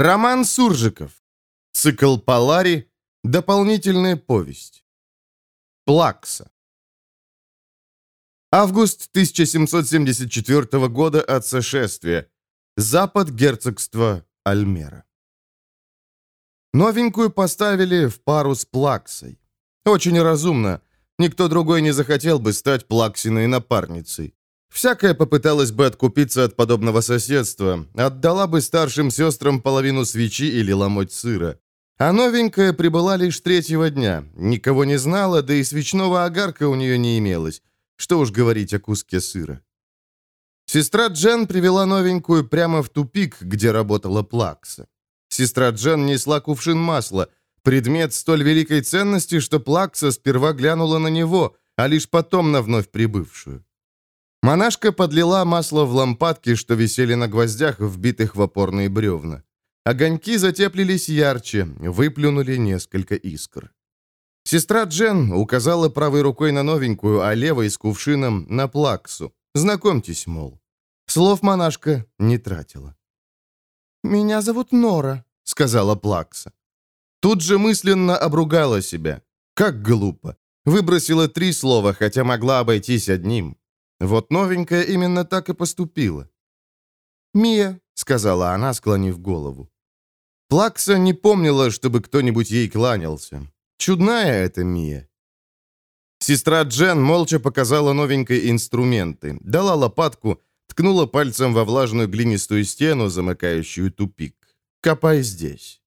Роман Суржиков. Цикл Полари. Дополнительная повесть. Плакса. Август 1774 года от сошествия. Запад герцогства Альмера. Новенькую поставили в пару с Плаксой. Очень разумно. Никто другой не захотел бы стать Плаксиной напарницей. Всякая попыталась бы откупиться от подобного соседства, отдала бы старшим сестрам половину свечи или ломоть сыра. А новенькая прибыла лишь третьего дня, никого не знала, да и свечного огарка у нее не имелось. Что уж говорить о куске сыра. Сестра Джен привела новенькую прямо в тупик, где работала Плакса. Сестра Джен несла кувшин масла, предмет столь великой ценности, что Плакса сперва глянула на него, а лишь потом на вновь прибывшую. Монашка подлила масло в лампадки, что висели на гвоздях, вбитых в опорные бревна. Огоньки затеплились ярче, выплюнули несколько искр. Сестра Джен указала правой рукой на новенькую, а левой с кувшином на плаксу. Знакомьтесь, мол. Слов монашка не тратила. «Меня зовут Нора», — сказала плакса. Тут же мысленно обругала себя. Как глупо. Выбросила три слова, хотя могла обойтись одним. Вот новенькая именно так и поступила. «Мия», — сказала она, склонив голову. Плакса не помнила, чтобы кто-нибудь ей кланялся. Чудная эта Мия. Сестра Джен молча показала новенькой инструменты, дала лопатку, ткнула пальцем во влажную глинистую стену, замыкающую тупик. «Копай здесь».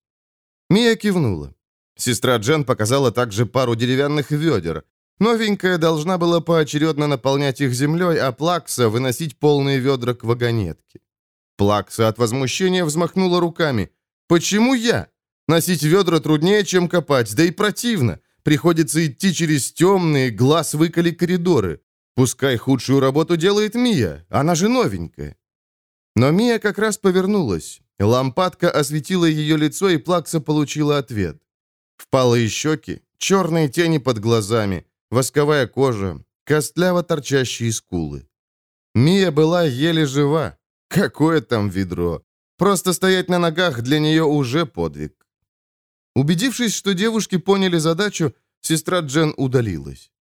Мия кивнула. Сестра Джен показала также пару деревянных ведер. Новенькая должна была поочередно наполнять их землей, а Плакса выносить полные ведра к вагонетке. Плакса от возмущения взмахнула руками. «Почему я? Носить ведра труднее, чем копать, да и противно. Приходится идти через темные, глаз выколи коридоры. Пускай худшую работу делает Мия, она же новенькая». Но Мия как раз повернулась. Лампадка осветила ее лицо, и Плакса получила ответ. Впалые щеки, черные тени под глазами, восковая кожа, костляво торчащие скулы. Мия была еле жива. Какое там ведро? Просто стоять на ногах для нее уже подвиг. Убедившись, что девушки поняли задачу, сестра Джен удалилась.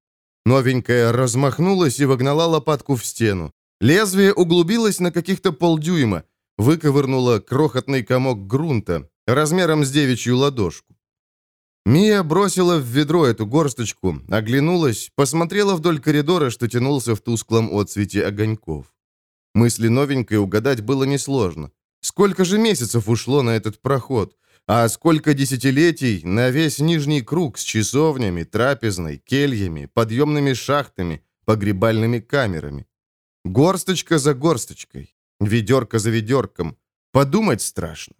Новенькая размахнулась и вогнала лопатку в стену. Лезвие углубилось на каких-то полдюйма, выковырнуло крохотный комок грунта размером с девичью ладошку. Мия бросила в ведро эту горсточку, оглянулась, посмотрела вдоль коридора, что тянулся в тусклом отсвете огоньков. Мысли новенькой угадать было несложно. Сколько же месяцев ушло на этот проход? А сколько десятилетий на весь нижний круг с часовнями, трапезной, кельями, подъемными шахтами, погребальными камерами? Горсточка за горсточкой, ведерко за ведерком. Подумать страшно.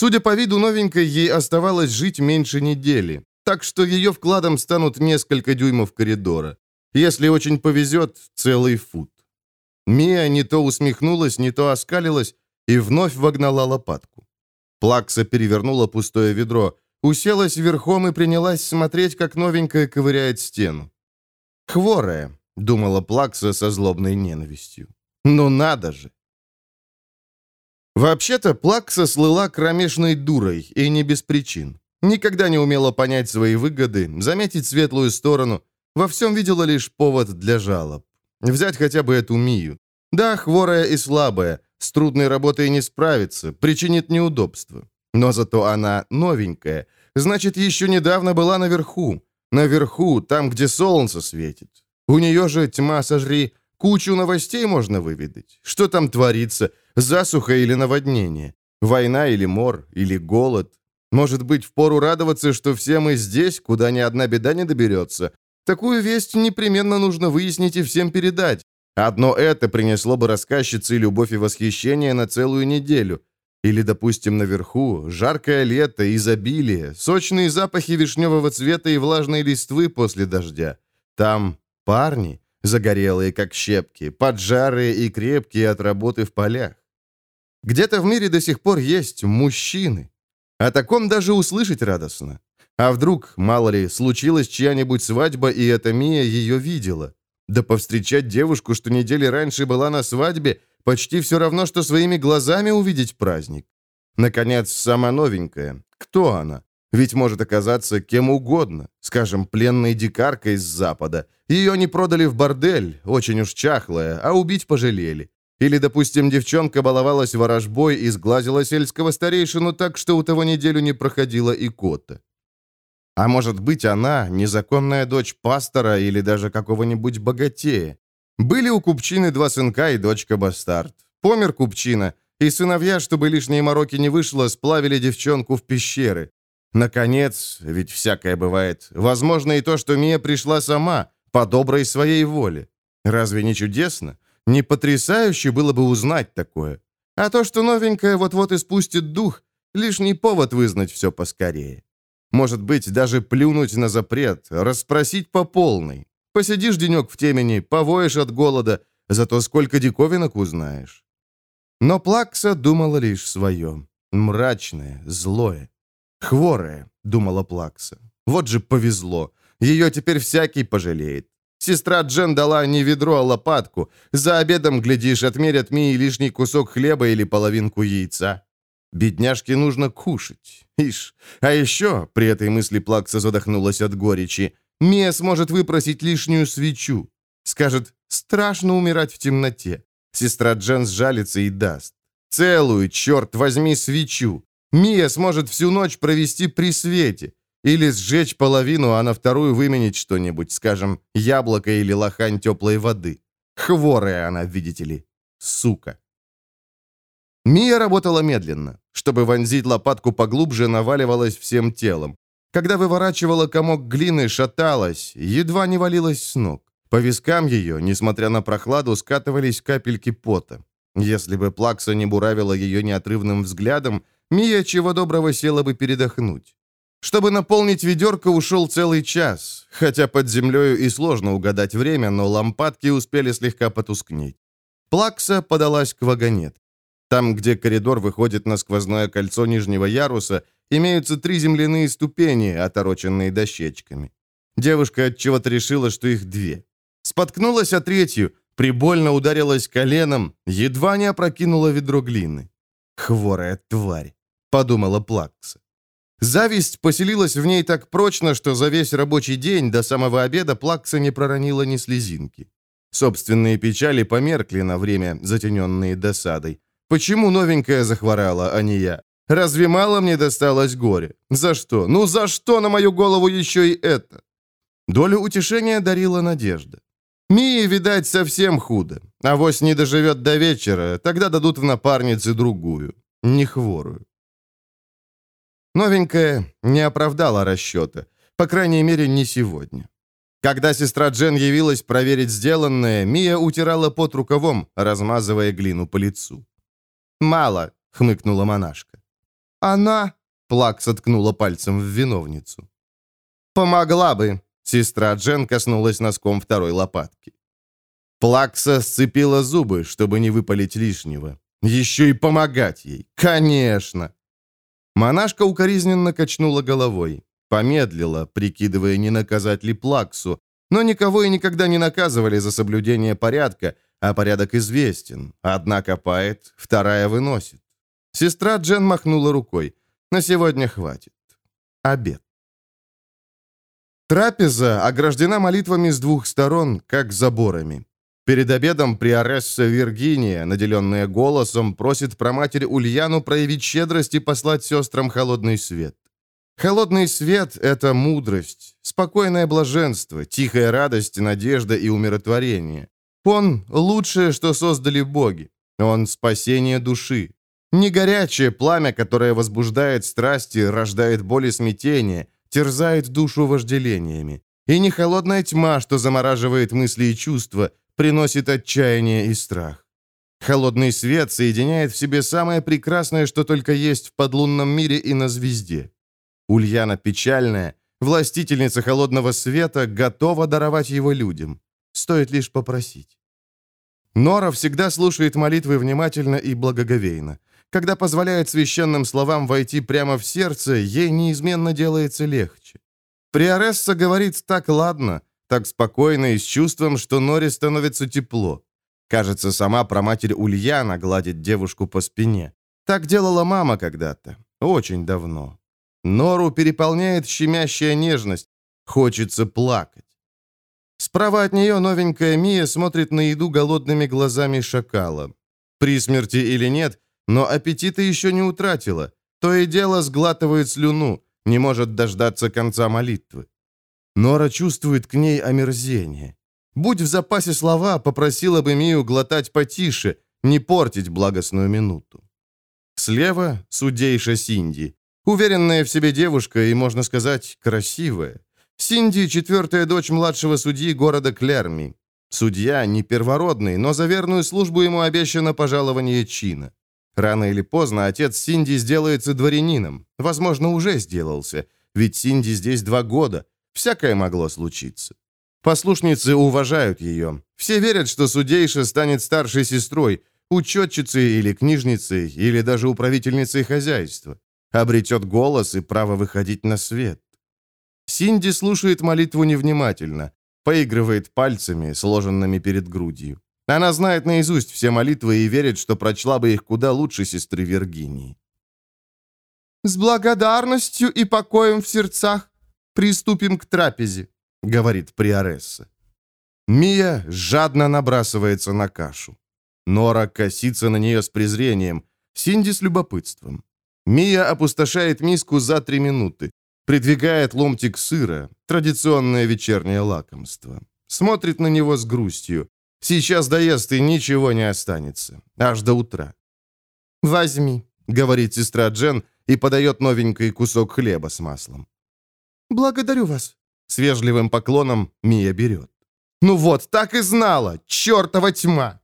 Судя по виду новенькой, ей оставалось жить меньше недели, так что ее вкладом станут несколько дюймов коридора. Если очень повезет, целый фут. Мия не то усмехнулась, не то оскалилась и вновь вогнала лопатку. Плакса перевернула пустое ведро, уселась верхом и принялась смотреть, как новенькая ковыряет стену. «Хворая», — думала Плакса со злобной ненавистью. «Ну надо же!» Вообще-то, Плакса слыла кромешной дурой, и не без причин. Никогда не умела понять свои выгоды, заметить светлую сторону, во всем видела лишь повод для жалоб. Взять хотя бы эту Мию. Да, хворая и слабая, с трудной работой не справится, причинит неудобства. Но зато она новенькая, значит, еще недавно была наверху. Наверху, там, где солнце светит. У нее же, тьма сожри, кучу новостей можно выведать. Что там творится, Засуха или наводнение? Война или мор? Или голод? Может быть, впору радоваться, что все мы здесь, куда ни одна беда не доберется? Такую весть непременно нужно выяснить и всем передать. Одно это принесло бы рассказчице любовь и восхищение на целую неделю. Или, допустим, наверху, жаркое лето, изобилие, сочные запахи вишневого цвета и влажной листвы после дождя. Там парни, загорелые как щепки, поджарые и крепкие от работы в полях. Где-то в мире до сих пор есть мужчины. О таком даже услышать радостно. А вдруг, мало ли, случилась чья-нибудь свадьба, и эта Мия ее видела. Да повстречать девушку, что недели раньше была на свадьбе, почти все равно, что своими глазами увидеть праздник. Наконец, сама новенькая. Кто она? Ведь может оказаться кем угодно, скажем, пленной дикаркой с запада. Ее не продали в бордель, очень уж чахлая, а убить пожалели. Или, допустим, девчонка баловалась ворожбой и сглазила сельского старейшину так, что у того неделю не проходила и кота. А может быть, она незаконная дочь пастора или даже какого-нибудь богатея. Были у Купчины два сынка и дочка-бастард. Помер Купчина, и сыновья, чтобы лишние мороки не вышло, сплавили девчонку в пещеры. Наконец, ведь всякое бывает, возможно и то, что Мия пришла сама, по доброй своей воле. Разве не чудесно? Не потрясающе было бы узнать такое. А то, что новенькое вот-вот испустит дух, лишний повод вызнать все поскорее. Может быть, даже плюнуть на запрет, расспросить по полной. Посидишь денек в темени, повоешь от голода, зато сколько диковинок узнаешь. Но Плакса думала лишь свое. Мрачное, злое. «Хворая», — думала Плакса. «Вот же повезло. Ее теперь всякий пожалеет. Сестра Джен дала не ведро, а лопатку. За обедом, глядишь, отмерят Мии лишний кусок хлеба или половинку яйца. Бедняжке нужно кушать. Ишь. А еще, при этой мысли Плакса задохнулась от горечи, Мия сможет выпросить лишнюю свечу. Скажет, страшно умирать в темноте. Сестра Джен сжалится и даст. Целую, черт возьми, свечу. Мия сможет всю ночь провести при свете. Или сжечь половину, а на вторую выменить что-нибудь, скажем, яблоко или лохань теплой воды. Хворая она, видите ли. Сука. Мия работала медленно. Чтобы вонзить лопатку поглубже, наваливалась всем телом. Когда выворачивала комок глины, шаталась, едва не валилась с ног. По вискам ее, несмотря на прохладу, скатывались капельки пота. Если бы Плакса не буравила ее неотрывным взглядом, Мия чего доброго села бы передохнуть. Чтобы наполнить ведерко, ушел целый час, хотя под землею и сложно угадать время, но лампадки успели слегка потускнеть. Плакса подалась к вагонет. Там, где коридор выходит на сквозное кольцо нижнего яруса, имеются три земляные ступени, отороченные дощечками. Девушка отчего-то решила, что их две. Споткнулась о третью, прибольно ударилась коленом, едва не опрокинула ведро глины. «Хворая тварь», — подумала Плакса. Зависть поселилась в ней так прочно, что за весь рабочий день до самого обеда Плакса не проронила ни слезинки. Собственные печали померкли на время, затененные досадой. Почему новенькая захворала, а не я? Разве мало мне досталось горе? За что? Ну за что на мою голову еще и это? Долю утешения дарила надежда. Мии, видать, совсем худо. Авось не доживет до вечера, тогда дадут в напарнице другую, не хворую. Новенькая не оправдала расчета, по крайней мере, не сегодня. Когда сестра Джен явилась проверить сделанное, Мия утирала под рукавом, размазывая глину по лицу. «Мало», — хмыкнула монашка. «Она...» — Плак соткнула пальцем в виновницу. «Помогла бы», — сестра Джен коснулась носком второй лопатки. Плакса сцепила зубы, чтобы не выпалить лишнего. Еще и помогать ей. Конечно. Монашка укоризненно качнула головой. Помедлила, прикидывая, не наказать ли Плаксу. Но никого и никогда не наказывали за соблюдение порядка, а порядок известен. Одна копает, вторая выносит. Сестра Джен махнула рукой. На сегодня хватит. Обед. Трапеза ограждена молитвами с двух сторон, как заборами. Перед обедом приоресса Виргиния, наделенная голосом, просит проматерь Ульяну проявить щедрость и послать сестрам холодный свет. Холодный свет — это мудрость, спокойное блаженство, тихая радость, надежда и умиротворение. Он — лучшее, что создали боги. Он — спасение души. Не горячее пламя, которое возбуждает страсти, рождает боль и смятение, терзает душу вожделениями. И не холодная тьма, что замораживает мысли и чувства, приносит отчаяние и страх. Холодный свет соединяет в себе самое прекрасное, что только есть в подлунном мире и на звезде. Ульяна печальная, властительница холодного света, готова даровать его людям. Стоит лишь попросить. Нора всегда слушает молитвы внимательно и благоговейно. Когда позволяет священным словам войти прямо в сердце, ей неизменно делается легче. Приоресса говорит так ладно, так спокойно и с чувством, что Норе становится тепло. Кажется, сама проматерь Ульяна гладит девушку по спине. Так делала мама когда-то, очень давно. Нору переполняет щемящая нежность, хочется плакать. Справа от нее новенькая Мия смотрит на еду голодными глазами шакала. При смерти или нет, но аппетита еще не утратила. То и дело сглатывает слюну, не может дождаться конца молитвы. Нора чувствует к ней омерзение. Будь в запасе слова, попросила бы Мию глотать потише, не портить благостную минуту. Слева судейша Синди. Уверенная в себе девушка и, можно сказать, красивая. Синди – четвертая дочь младшего судьи города Клерми. Судья не первородный, но за верную службу ему обещано пожалование чина. Рано или поздно отец Синди сделается дворянином. Возможно, уже сделался. Ведь Синди здесь два года. Всякое могло случиться. Послушницы уважают ее. Все верят, что судейша станет старшей сестрой, учетчицей или книжницей, или даже управительницей хозяйства. Обретет голос и право выходить на свет. Синди слушает молитву невнимательно, поигрывает пальцами, сложенными перед грудью. Она знает наизусть все молитвы и верит, что прочла бы их куда лучше сестры Виргинии. «С благодарностью и покоем в сердцах приступим к трапезе», — говорит приоресса. Мия жадно набрасывается на кашу. Нора косится на нее с презрением, Синди с любопытством. Мия опустошает миску за три минуты, придвигает ломтик сыра, традиционное вечернее лакомство. Смотрит на него с грустью. Сейчас доест и ничего не останется. Аж до утра. «Возьми», — говорит сестра Джен и подает новенький кусок хлеба с маслом. «Благодарю вас». С вежливым поклоном Мия берет. «Ну вот, так и знала! Чертова тьма!»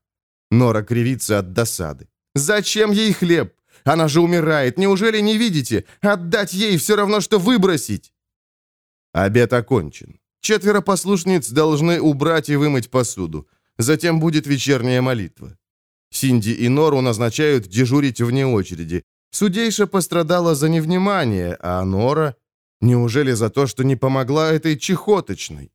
Нора кривится от досады. «Зачем ей хлеб? Она же умирает. Неужели не видите? Отдать ей все равно, что выбросить!» Обед окончен. Четверо послушниц должны убрать и вымыть посуду. Затем будет вечерняя молитва. Синди и Нору назначают дежурить вне очереди. Судейша пострадала за невнимание, а Нора... Неужели за то, что не помогла этой чехоточной?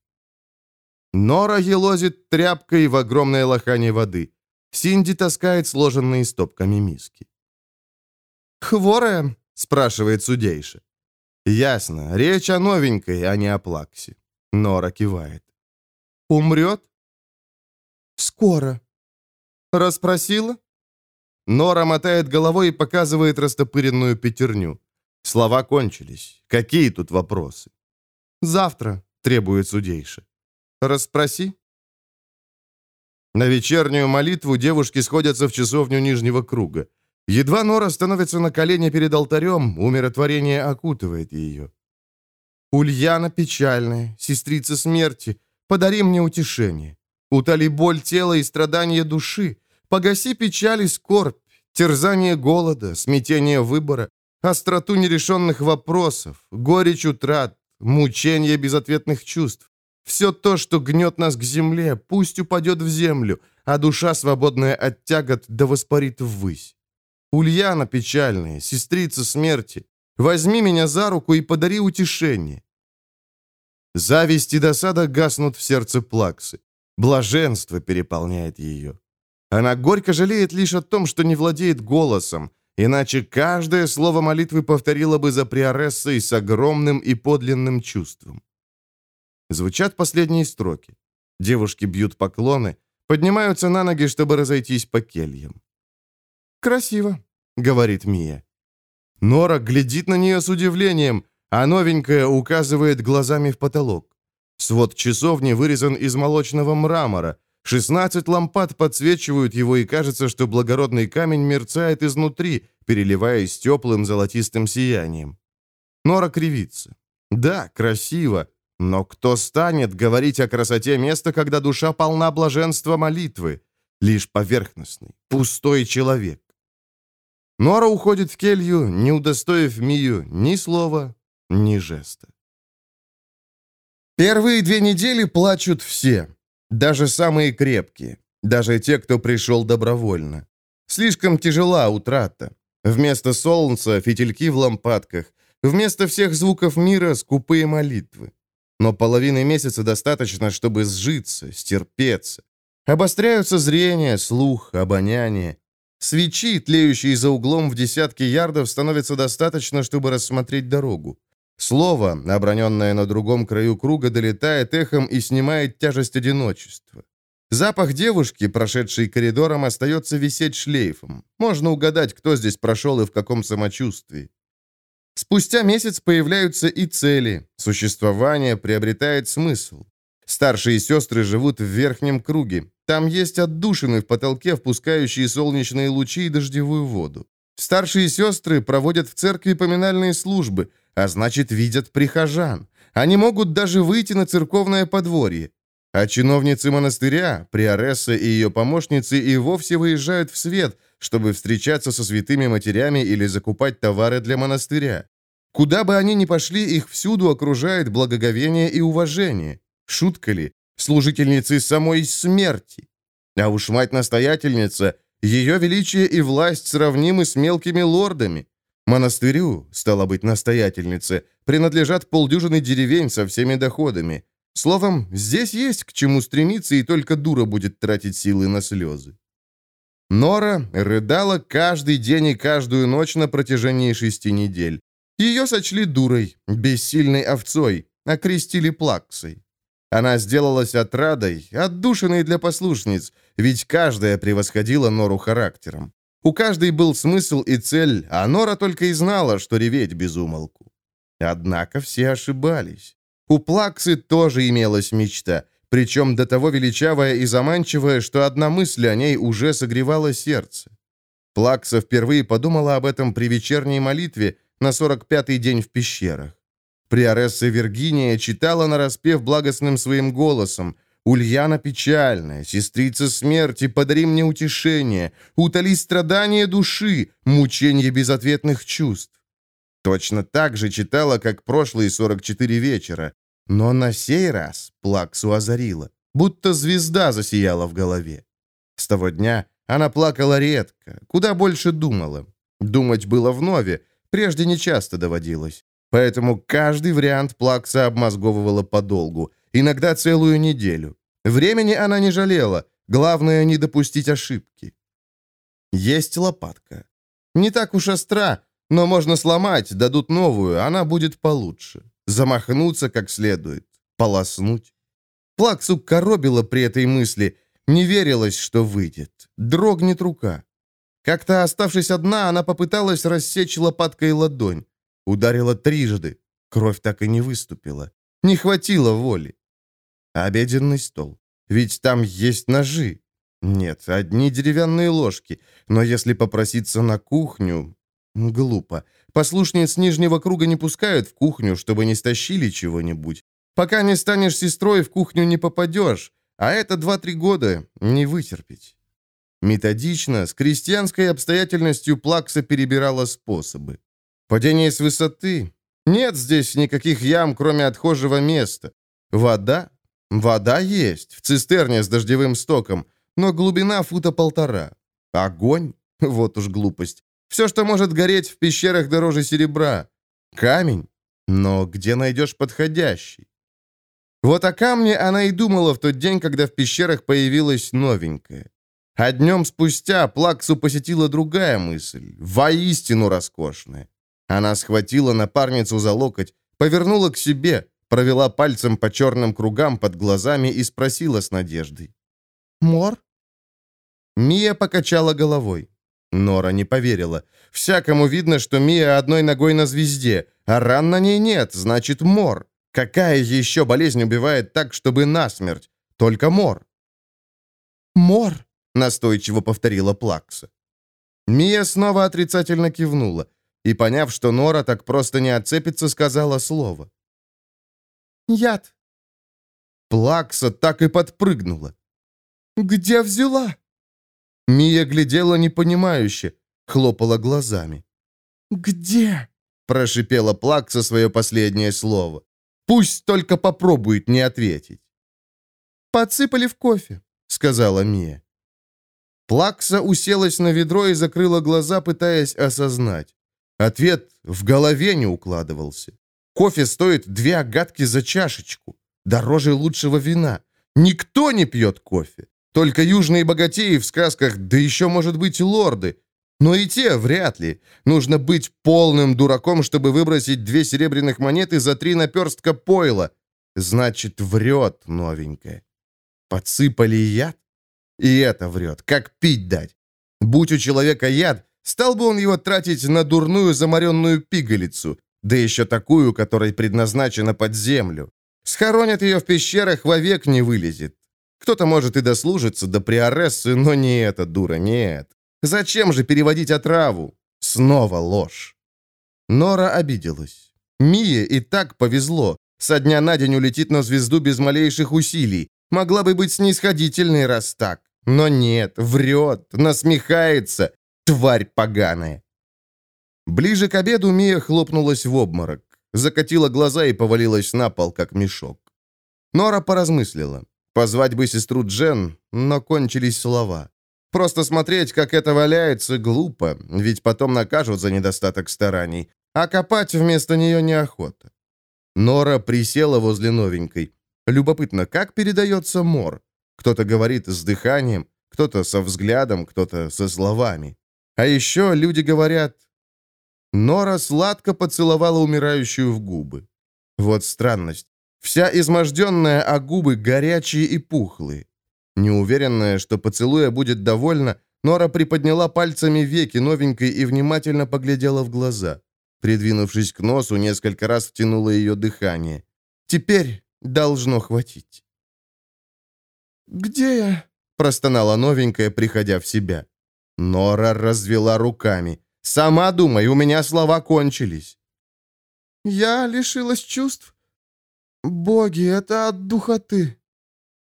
Нора елозит тряпкой в огромной лохане воды. Синди таскает сложенные стопками миски. «Хворая?» — спрашивает судейша. «Ясно. Речь о новенькой, а не о плаксе». Нора кивает. «Умрет?» «Скоро». «Расспросила?» Нора мотает головой и показывает растопыренную пятерню. Слова кончились. Какие тут вопросы? «Завтра», — требует судейша. «Расспроси». На вечернюю молитву девушки сходятся в часовню Нижнего круга. Едва Нора становится на колени перед алтарем, умиротворение окутывает ее. «Ульяна печальная, сестрица смерти, подари мне утешение. Утоли боль тела и страдания души, погаси печаль и скорбь, терзание голода, смятение выбора, остроту нерешенных вопросов, горечь утрат, мучение безответных чувств. Все то, что гнет нас к земле, пусть упадет в землю, а душа, свободная от тягот, да воспарит ввысь. Ульяна печальная, сестрица смерти, возьми меня за руку и подари утешение. Зависть и досада гаснут в сердце Плаксы. Блаженство переполняет ее. Она горько жалеет лишь о том, что не владеет голосом, иначе каждое слово молитвы повторила бы за приорессой с огромным и подлинным чувством. Звучат последние строки. Девушки бьют поклоны, поднимаются на ноги, чтобы разойтись по кельям. «Красиво», — говорит Мия. Нора глядит на нее с удивлением, а новенькая указывает глазами в потолок. Свод часовни вырезан из молочного мрамора. 16 лампад подсвечивают его, и кажется, что благородный камень мерцает изнутри, переливаясь теплым золотистым сиянием. Нора кривится. Да, красиво, но кто станет говорить о красоте места, когда душа полна блаженства молитвы? Лишь поверхностный, пустой человек. Нора уходит в келью, не удостоив Мию ни слова, ни жеста. Первые две недели плачут все, даже самые крепкие, даже те, кто пришел добровольно. Слишком тяжела утрата. Вместо солнца — фитильки в лампадках, вместо всех звуков мира — скупые молитвы. Но половины месяца достаточно, чтобы сжиться, стерпеться. Обостряются зрение, слух, обоняние. Свечи, тлеющие за углом в десятки ярдов, становится достаточно, чтобы рассмотреть дорогу. Слово, оброненное на другом краю круга, долетает эхом и снимает тяжесть одиночества. Запах девушки, прошедшей коридором, остается висеть шлейфом. Можно угадать, кто здесь прошел и в каком самочувствии. Спустя месяц появляются и цели. Существование приобретает смысл. Старшие сестры живут в верхнем круге. Там есть отдушины в потолке, впускающие солнечные лучи и дождевую воду. Старшие сестры проводят в церкви поминальные службы, а значит, видят прихожан. Они могут даже выйти на церковное подворье. А чиновницы монастыря, приоресса и ее помощницы и вовсе выезжают в свет, чтобы встречаться со святыми матерями или закупать товары для монастыря. Куда бы они ни пошли, их всюду окружает благоговение и уважение. Шутка ли? Служительницы самой смерти. А уж мать-настоятельница, ее величие и власть сравнимы с мелкими лордами. Монастырю, стало быть, настоятельнице, принадлежат полдюжины деревень со всеми доходами. Словом, здесь есть к чему стремиться, и только дура будет тратить силы на слезы. Нора рыдала каждый день и каждую ночь на протяжении шести недель. Ее сочли дурой, бессильной овцой, окрестили плаксой. Она сделалась отрадой, отдушиной для послушниц, ведь каждая превосходила Нору характером. У каждой был смысл и цель, а Нора только и знала, что реветь без умолку. Однако все ошибались. У Плаксы тоже имелась мечта, причем до того величавая и заманчивая, что одна мысль о ней уже согревала сердце. Плакса впервые подумала об этом при вечерней молитве на 45-й день в пещерах. Приоресса Виргиния читала нараспев благостным своим голосом. «Ульяна печальная, сестрица смерти, подари мне утешение, утоли страдания души, мучение безответных чувств». Точно так же читала, как прошлые 44 вечера. Но на сей раз Плаксу озарила, будто звезда засияла в голове. С того дня она плакала редко, куда больше думала. Думать было вновь, прежде не часто доводилось. Поэтому каждый вариант Плакса обмозговывала подолгу, иногда целую неделю. Времени она не жалела, главное не допустить ошибки. Есть лопатка. Не так уж остра, но можно сломать, дадут новую, она будет получше. Замахнуться как следует, полоснуть. Плаксу коробила при этой мысли, не верилось, что выйдет. Дрогнет рука. Как-то оставшись одна, она попыталась рассечь лопаткой ладонь. Ударила трижды. Кровь так и не выступила. Не хватило воли. Обеденный стол. Ведь там есть ножи. Нет, одни деревянные ложки. Но если попроситься на кухню... Глупо. Послушниц нижнего круга не пускают в кухню, чтобы не стащили чего-нибудь. Пока не станешь сестрой, в кухню не попадешь. А это два-три года не вытерпеть. Методично, с крестьянской обстоятельностью Плакса перебирала способы. Падение с высоты. Нет здесь никаких ям, кроме отхожего места. Вода? Вода есть, в цистерне с дождевым стоком, но глубина фута полтора. Огонь? Вот уж глупость. Все, что может гореть в пещерах дороже серебра. Камень? Но где найдешь подходящий? Вот о камне она и думала в тот день, когда в пещерах появилась новенькая. А днем спустя Плаксу посетила другая мысль, воистину роскошная. Она схватила напарницу за локоть, повернула к себе, провела пальцем по черным кругам под глазами и спросила с надеждой. «Мор?» Мия покачала головой. Нора не поверила. Всякому видно, что Мия одной ногой на звезде, а ран на ней нет, значит мор. Какая еще болезнь убивает так, чтобы насмерть? Только мор. «Мор!» — настойчиво повторила Плакса. Мия снова отрицательно кивнула и, поняв, что Нора так просто не отцепится, сказала слово. «Яд». Плакса так и подпрыгнула. «Где взяла?» Мия глядела непонимающе, хлопала глазами. «Где?» – прошипела Плакса свое последнее слово. «Пусть только попробует не ответить». «Подсыпали в кофе», — сказала Мия. Плакса уселась на ведро и закрыла глаза, пытаясь осознать. Ответ в голове не укладывался. Кофе стоит две агатки за чашечку. Дороже лучшего вина. Никто не пьет кофе. Только южные богатеи в сказках, да еще, может быть, лорды. Но и те вряд ли. Нужно быть полным дураком, чтобы выбросить две серебряных монеты за три наперстка пойла. Значит, врет новенькая. Подсыпали яд? И это врет. Как пить дать? Будь у человека яд, стал бы он его тратить на дурную замаренную пигалицу, да еще такую, которой предназначена под землю. Схоронят ее в пещерах, вовек не вылезет. Кто-то может и дослужиться до приорессы, но не эта дура, нет. Зачем же переводить отраву? Снова ложь. Нора обиделась. Мие и так повезло. Со дня на день улетит на звезду без малейших усилий. Могла бы быть снисходительной, раз так. Но нет, врет, насмехается. Тварь поганая. Ближе к обеду Мия хлопнулась в обморок. Закатила глаза и повалилась на пол, как мешок. Нора поразмыслила. Позвать бы сестру Джен, но кончились слова. Просто смотреть, как это валяется, глупо, ведь потом накажут за недостаток стараний, а копать вместо нее неохота. Нора присела возле новенькой. Любопытно, как передается мор? Кто-то говорит с дыханием, кто-то со взглядом, кто-то со словами. А еще люди говорят... Нора сладко поцеловала умирающую в губы. Вот странность. Вся изможденная, а губы горячие и пухлые. Неуверенная, что поцелуя будет довольна, Нора приподняла пальцами веки новенькой и внимательно поглядела в глаза. Придвинувшись к носу, несколько раз втянула ее дыхание. «Теперь должно хватить». «Где я?» – простонала новенькая, приходя в себя. Нора развела руками. «Сама думай, у меня слова кончились». «Я лишилась чувств? Боги, это от духоты».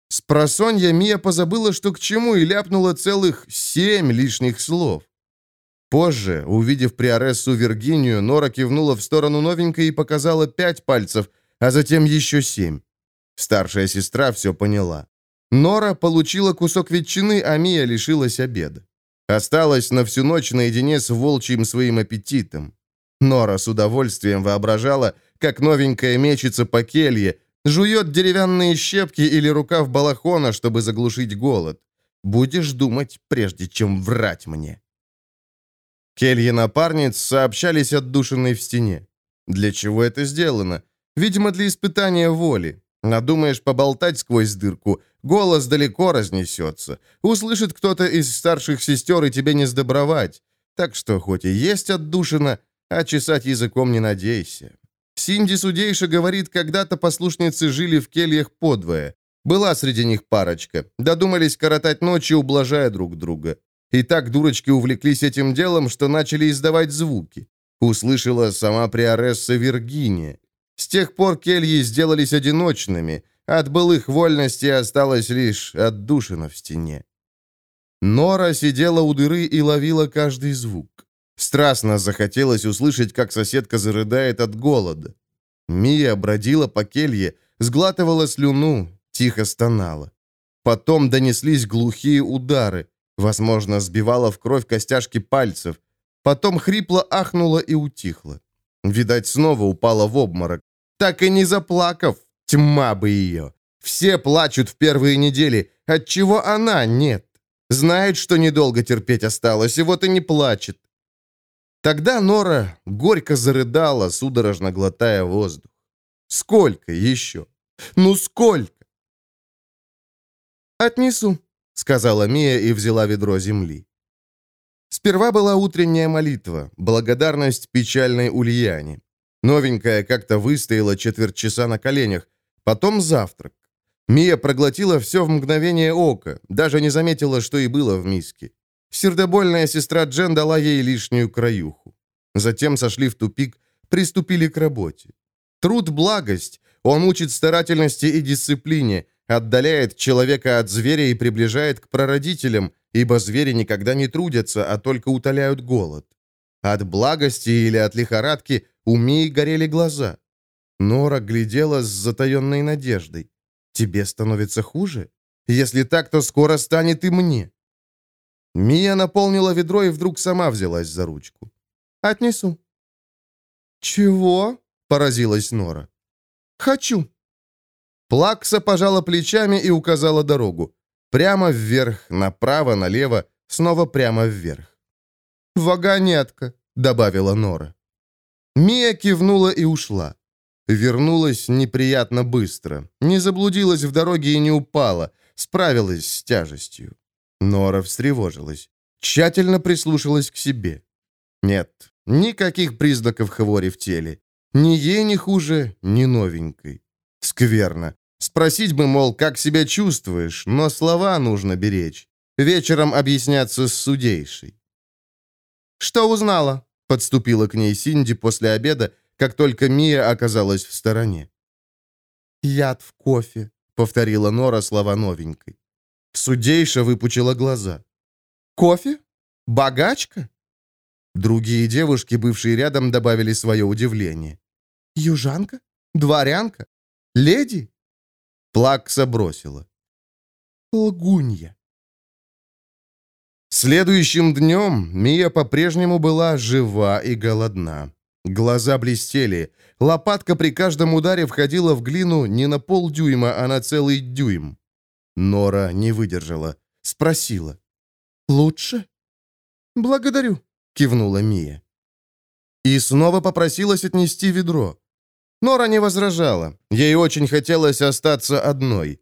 Спросонья Мия позабыла, что к чему, и ляпнула целых семь лишних слов. Позже, увидев приорессу Виргинию, Нора кивнула в сторону новенькой и показала пять пальцев, а затем еще семь. Старшая сестра все поняла. Нора получила кусок ветчины, а Мия лишилась обеда. Осталась на всю ночь наедине с волчьим своим аппетитом. Нора с удовольствием воображала, как новенькая мечется по келье, Жует деревянные щепки или рукав балахона, чтобы заглушить голод. Будешь думать, прежде чем врать мне. Кельи напарниц сообщались отдушиной в стене. Для чего это сделано? Видимо, для испытания воли. Надумаешь поболтать сквозь дырку, голос далеко разнесется. Услышит кто-то из старших сестер, и тебе не сдобровать. Так что хоть и есть отдушина, а чесать языком не надейся. Синди Судейша говорит, когда-то послушницы жили в кельях подвое. Была среди них парочка. Додумались коротать ночи, ублажая друг друга. И так дурочки увлеклись этим делом, что начали издавать звуки. Услышала сама приоресса Виргиния. С тех пор кельи сделались одиночными. От былых вольностей осталось лишь отдушина в стене. Нора сидела у дыры и ловила каждый звук. Страстно захотелось услышать, как соседка зарыдает от голода. Мия бродила по келье, сглатывала слюну, тихо стонала. Потом донеслись глухие удары, возможно, сбивала в кровь костяшки пальцев. Потом хрипло ахнула и утихла. Видать, снова упала в обморок. Так и не заплакав, тьма бы ее. Все плачут в первые недели, отчего она нет. Знает, что недолго терпеть осталось, и вот и не плачет. Тогда Нора горько зарыдала, судорожно глотая воздух. Сколько еще? Ну сколько? «Отнесу», — сказала Мия и взяла ведро земли. Сперва была утренняя молитва, благодарность печальной Ульяне. Новенькая как-то выстояла четверть часа на коленях, потом завтрак. Мия проглотила все в мгновение ока, даже не заметила, что и было в миске. Сердобольная сестра Джен дала ей лишнюю краюху. Затем сошли в тупик, приступили к работе. Труд – благость. Он учит старательности и дисциплине, отдаляет человека от зверя и приближает к прародителям, ибо звери никогда не трудятся, а только утоляют голод. От благости или от лихорадки у Мии горели глаза. Нора глядела с затаенной надеждой. «Тебе становится хуже? Если так, то скоро станет и мне». Мия наполнила ведро и вдруг сама взялась за ручку. «Отнесу». «Чего?» — поразилась Нора. «Хочу». Плакса пожала плечами и указала дорогу. Прямо вверх, направо, налево, снова прямо вверх. «Вагонетка», — добавила Нора. Мия кивнула и ушла. Вернулась неприятно быстро. Не заблудилась в дороге и не упала. Справилась с тяжестью. Нора встревожилась. Тщательно прислушалась к себе. Нет, никаких признаков хвори в теле. Ни ей не хуже, ни новенькой. Скверно. Спросить бы, мол, как себя чувствуешь, но слова нужно беречь. Вечером объясняться с судейшей. «Что узнала?» — подступила к ней Синди после обеда, как только Мия оказалась в стороне. «Яд в кофе», — повторила Нора слова новенькой. Судейша выпучила глаза. «Кофе? Богачка?» Другие девушки, бывшие рядом, добавили свое удивление. «Южанка? Дворянка? Леди?» Плакса бросила. «Лгунья». Следующим днем Мия по-прежнему была жива и голодна. Глаза блестели. Лопатка при каждом ударе входила в глину не на полдюйма, а на целый дюйм. Нора не выдержала. Спросила. «Лучше?» «Благодарю», — кивнула Мия. И снова попросилась отнести ведро. Нора не возражала. Ей очень хотелось остаться одной.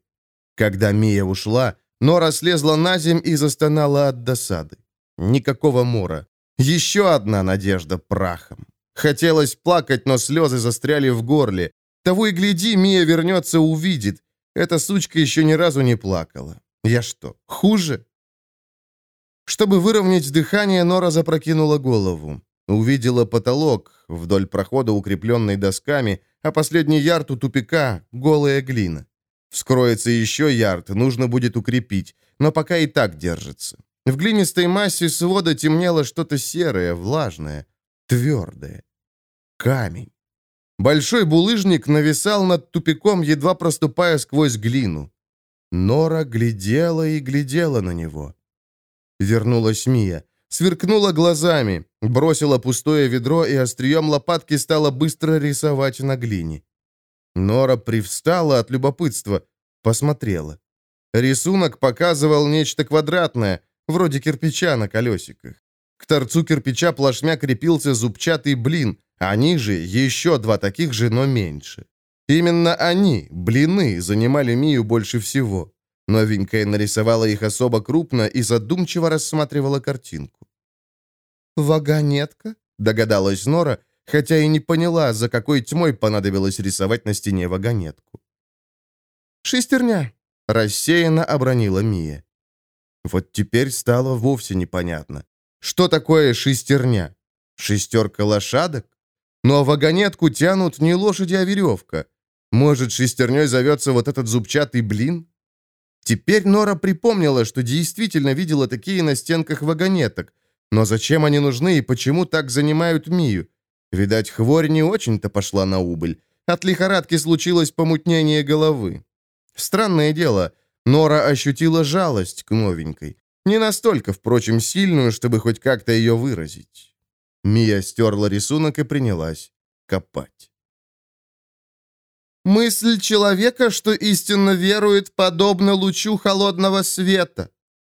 Когда Мия ушла, Нора слезла на земь и застонала от досады. Никакого мора. Еще одна надежда прахом. Хотелось плакать, но слезы застряли в горле. Того и гляди, Мия вернется, увидит. Эта сучка еще ни разу не плакала. Я что, хуже? Чтобы выровнять дыхание, Нора запрокинула голову. Увидела потолок, вдоль прохода, укрепленный досками, а последний ярд у тупика — голая глина. Вскроется еще ярд, нужно будет укрепить, но пока и так держится. В глинистой массе свода темнело что-то серое, влажное, твердое. Камень. Большой булыжник нависал над тупиком, едва проступая сквозь глину. Нора глядела и глядела на него. Вернулась Мия. Сверкнула глазами, бросила пустое ведро и острием лопатки стала быстро рисовать на глине. Нора привстала от любопытства, посмотрела. Рисунок показывал нечто квадратное, вроде кирпича на колесиках. К торцу кирпича плашмя крепился зубчатый блин, а ниже еще два таких же, но меньше. Именно они, блины, занимали Мию больше всего. Новенькая нарисовала их особо крупно и задумчиво рассматривала картинку. «Вагонетка?» — догадалась Нора, хотя и не поняла, за какой тьмой понадобилось рисовать на стене вагонетку. «Шестерня», — рассеянно обронила Мия. Вот теперь стало вовсе непонятно. Что такое шестерня? Шестерка лошадок? Но вагонетку тянут не лошади, а веревка. Может, шестерней зовется вот этот зубчатый блин? Теперь Нора припомнила, что действительно видела такие на стенках вагонеток. Но зачем они нужны и почему так занимают Мию? Видать, хворь не очень-то пошла на убыль. От лихорадки случилось помутнение головы. Странное дело, Нора ощутила жалость к новенькой. Не настолько, впрочем, сильную, чтобы хоть как-то ее выразить. Мия стерла рисунок и принялась копать. Мысль человека, что истинно верует, подобно лучу холодного света.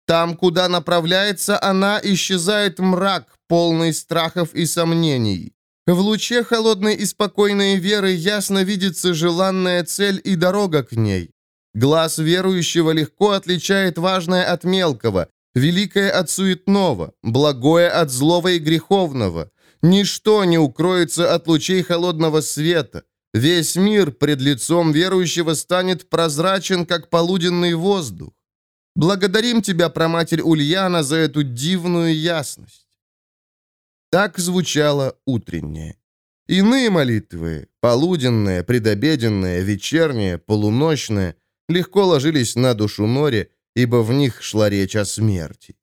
Там, куда направляется она, исчезает мрак, полный страхов и сомнений. В луче холодной и спокойной веры ясно видится желанная цель и дорога к ней. Глаз верующего легко отличает важное от мелкого, великое от суетного, благое от злого и греховного. Ничто не укроется от лучей холодного света. Весь мир пред лицом верующего станет прозрачен, как полуденный воздух. Благодарим тебя, проматерь Ульяна, за эту дивную ясность. Так звучало утреннее. Иные молитвы, полуденные, предобеденные, вечерние, полуночные, легко ложились на душу Нори, ибо в них шла речь о смерти.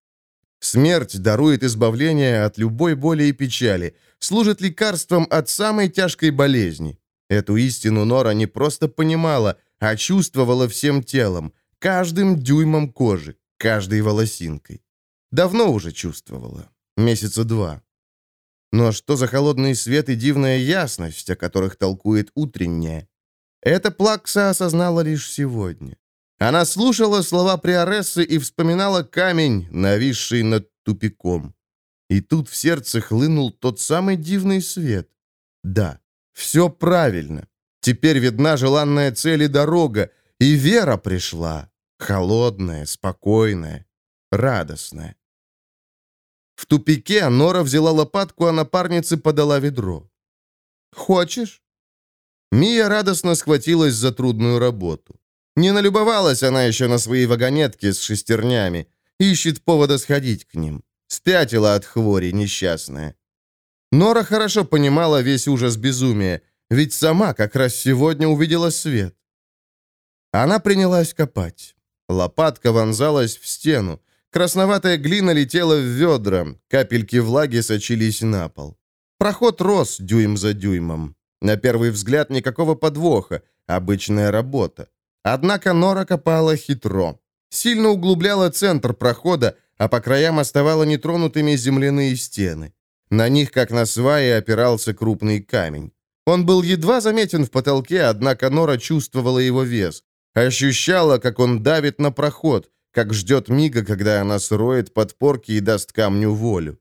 Смерть дарует избавление от любой боли и печали, служит лекарством от самой тяжкой болезни. Эту истину Нора не просто понимала, а чувствовала всем телом, каждым дюймом кожи, каждой волосинкой. Давно уже чувствовала. Месяца два. Но что за холодный свет и дивная ясность, о которых толкует утренняя? Это Плакса осознала лишь сегодня. Она слушала слова Приорессы и вспоминала камень, нависший над тупиком. И тут в сердце хлынул тот самый дивный свет. Да, все правильно. Теперь видна желанная цель и дорога, и вера пришла. Холодная, спокойная, радостная. В тупике Нора взяла лопатку, а напарнице подала ведро. «Хочешь?» Мия радостно схватилась за трудную работу. Не налюбовалась она еще на свои вагонетки с шестернями. Ищет повода сходить к ним. Спятила от хвори несчастная. Нора хорошо понимала весь ужас безумия, ведь сама как раз сегодня увидела свет. Она принялась копать. Лопатка вонзалась в стену. Красноватая глина летела в ведра, капельки влаги сочились на пол. Проход рос дюйм за дюймом. На первый взгляд никакого подвоха, обычная работа. Однако Нора копала хитро. Сильно углубляла центр прохода, а по краям оставала нетронутыми земляные стены. На них, как на свае, опирался крупный камень. Он был едва заметен в потолке, однако Нора чувствовала его вес. Ощущала, как он давит на проход, как ждет мига, когда она сроет подпорки и даст камню волю.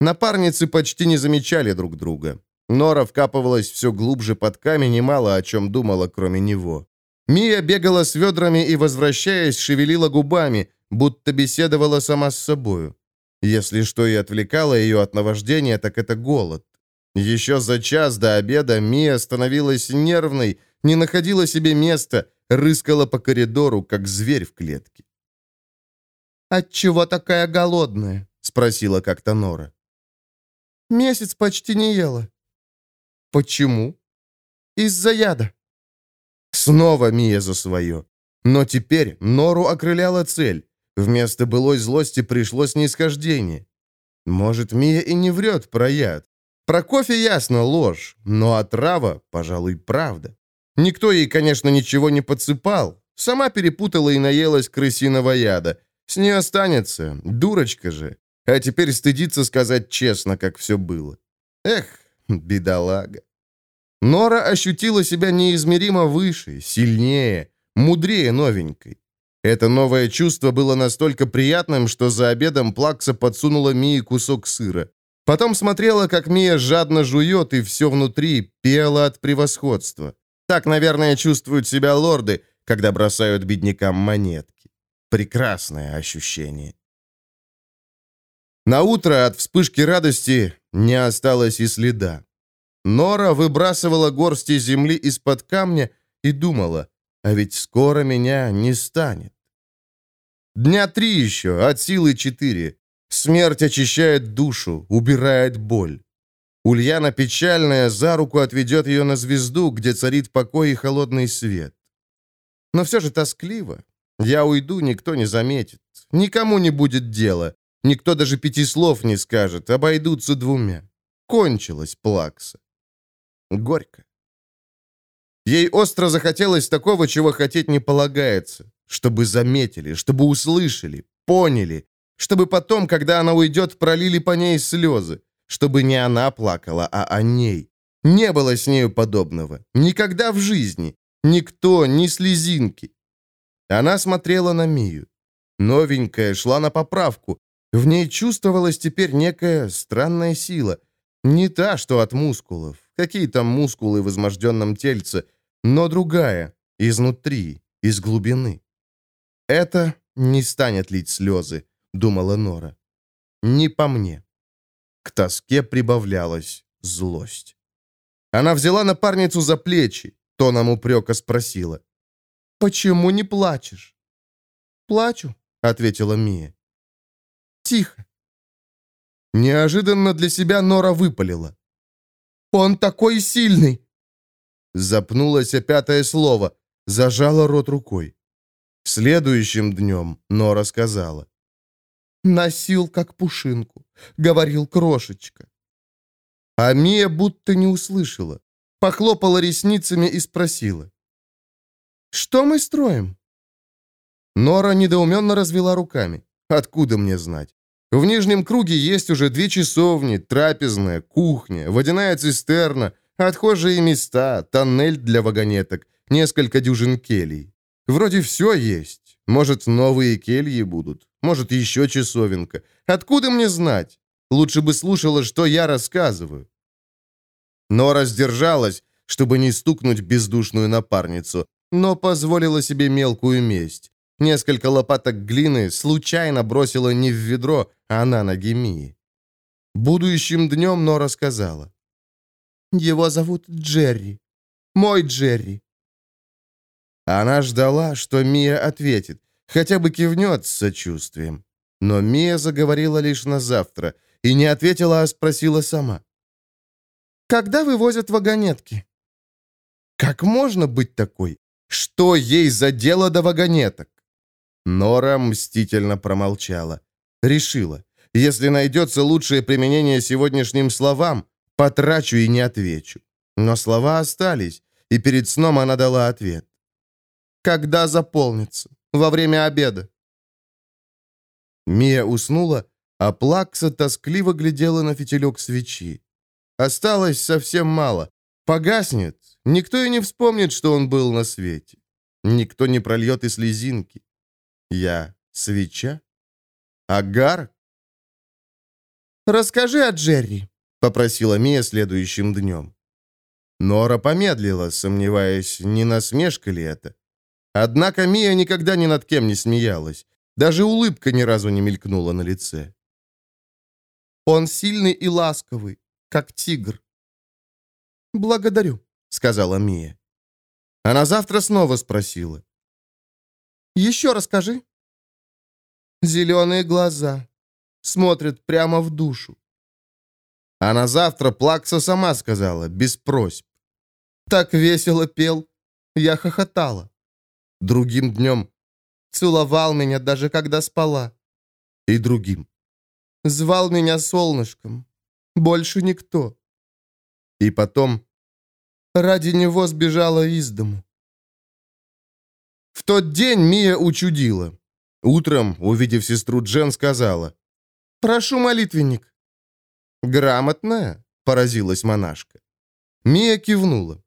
Напарницы почти не замечали друг друга. Нора вкапывалась все глубже под камень и мало о чем думала, кроме него. Мия бегала с ведрами и, возвращаясь, шевелила губами, будто беседовала сама с собою. Если что и отвлекало ее от наваждения, так это голод. Еще за час до обеда Мия становилась нервной, не находила себе места, рыскала по коридору, как зверь в клетке. «Отчего такая голодная?» — спросила как-то Нора. «Месяц почти не ела». «Почему?» «Из-за яда». Снова Мия за свое. Но теперь Нору окрыляла цель. Вместо былой злости пришло снисхождение. Может, Мия и не врет про яд. Про кофе ясно ложь, но отрава, пожалуй, правда. Никто ей, конечно, ничего не подсыпал. Сама перепутала и наелась крысиного яда. С нее останется, дурочка же. А теперь стыдится сказать честно, как все было. Эх, бедолага. Нора ощутила себя неизмеримо выше, сильнее, мудрее новенькой. Это новое чувство было настолько приятным, что за обедом Плакса подсунула Мии кусок сыра. Потом смотрела, как Мия жадно жует, и все внутри пело от превосходства. Так, наверное, чувствуют себя лорды, когда бросают беднякам монетки. Прекрасное ощущение. На утро от вспышки радости не осталось и следа. Нора выбрасывала горсти земли из-под камня и думала, а ведь скоро меня не станет. Дня три еще, от силы четыре. Смерть очищает душу, убирает боль. Ульяна печальная за руку отведет ее на звезду, где царит покой и холодный свет. Но все же тоскливо. Я уйду, никто не заметит. Никому не будет дела. Никто даже пяти слов не скажет, обойдутся двумя. Кончилась плакса. Горько. Ей остро захотелось такого, чего хотеть не полагается. Чтобы заметили, чтобы услышали, поняли. Чтобы потом, когда она уйдет, пролили по ней слезы. Чтобы не она плакала, а о ней. Не было с нею подобного. Никогда в жизни. Никто, ни слезинки. Она смотрела на Мию. Новенькая, шла на поправку. В ней чувствовалась теперь некая странная сила. Не та, что от мускулов. Какие там мускулы в изможденном тельце, но другая, изнутри, из глубины. «Это не станет лить слезы», — думала Нора. «Не по мне». К тоске прибавлялась злость. Она взяла напарницу за плечи, тоном упрека спросила. «Почему не плачешь?» «Плачу», — ответила Мия. «Тихо». Неожиданно для себя Нора выпалила. «Он такой сильный!» Запнулось пятое слово, зажала рот рукой. Следующим днем Нора сказала. «Носил, как пушинку», — говорил крошечка. А Мия будто не услышала. Похлопала ресницами и спросила. «Что мы строим?» Нора недоуменно развела руками. «Откуда мне знать? В Нижнем круге есть уже две часовни, трапезная, кухня, водяная цистерна, отхожие места, тоннель для вагонеток, несколько дюжин келей. Вроде все есть. Может, новые кельи будут. Может, еще часовенка. Откуда мне знать? Лучше бы слушала, что я рассказываю. Нора сдержалась, чтобы не стукнуть бездушную напарницу, но позволила себе мелкую месть. Несколько лопаток глины случайно бросила не в ведро, а на ноги Мии. Будущим днем Нора сказала. «Его зовут Джерри. Мой Джерри». Она ждала, что Мия ответит, хотя бы кивнет с сочувствием. Но Мия заговорила лишь на завтра и не ответила, а спросила сама. «Когда вывозят вагонетки?» «Как можно быть такой? Что ей за дело до вагонеток?» Нора мстительно промолчала. Решила, если найдется лучшее применение сегодняшним словам, потрачу и не отвечу. Но слова остались, и перед сном она дала ответ. «Когда заполнится? Во время обеда». Мия уснула, а Плакса тоскливо глядела на фитилек свечи. Осталось совсем мало. Погаснет, никто и не вспомнит, что он был на свете. Никто не прольет и слезинки. Я свеча? Агар? «Расскажи о Джерри», — попросила Мия следующим днем. Нора помедлила, сомневаясь, не насмешка ли это. Однако Мия никогда ни над кем не смеялась. Даже улыбка ни разу не мелькнула на лице. «Он сильный и ласковый, как тигр». «Благодарю», — сказала Мия. Она завтра снова спросила. «Еще расскажи». «Зеленые глаза, смотрят прямо в душу. А на завтра Плакса сама сказала, без просьб. Так весело пел, я хохотала. Другим днем целовал меня, даже когда спала. И другим. Звал меня солнышком. Больше никто. И потом ради него сбежала из дому. В тот день Мия учудила. Утром, увидев сестру Джен, сказала, «Прошу, молитвенник». «Грамотная?» — поразилась монашка. Мия кивнула.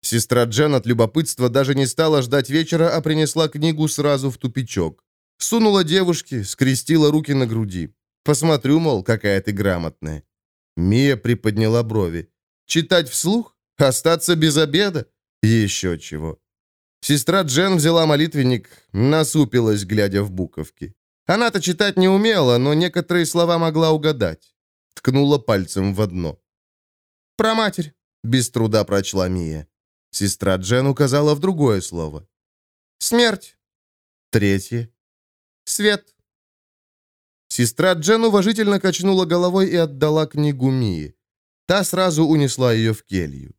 Сестра Джен от любопытства даже не стала ждать вечера, а принесла книгу сразу в тупичок. Сунула девушке, скрестила руки на груди. Посмотрю, мол, какая ты грамотная. Мия приподняла брови. Читать вслух? Остаться без обеда? Еще чего. Сестра Джен взяла молитвенник, насупилась, глядя в буковки. Она-то читать не умела, но некоторые слова могла угадать. Ткнула пальцем в одно. «Про матерь», — без труда прочла Мия. Сестра Джен указала в другое слово. «Смерть». Третье. «Свет». Сестра Джен уважительно качнула головой и отдала книгу Мии. Та сразу унесла ее в келью.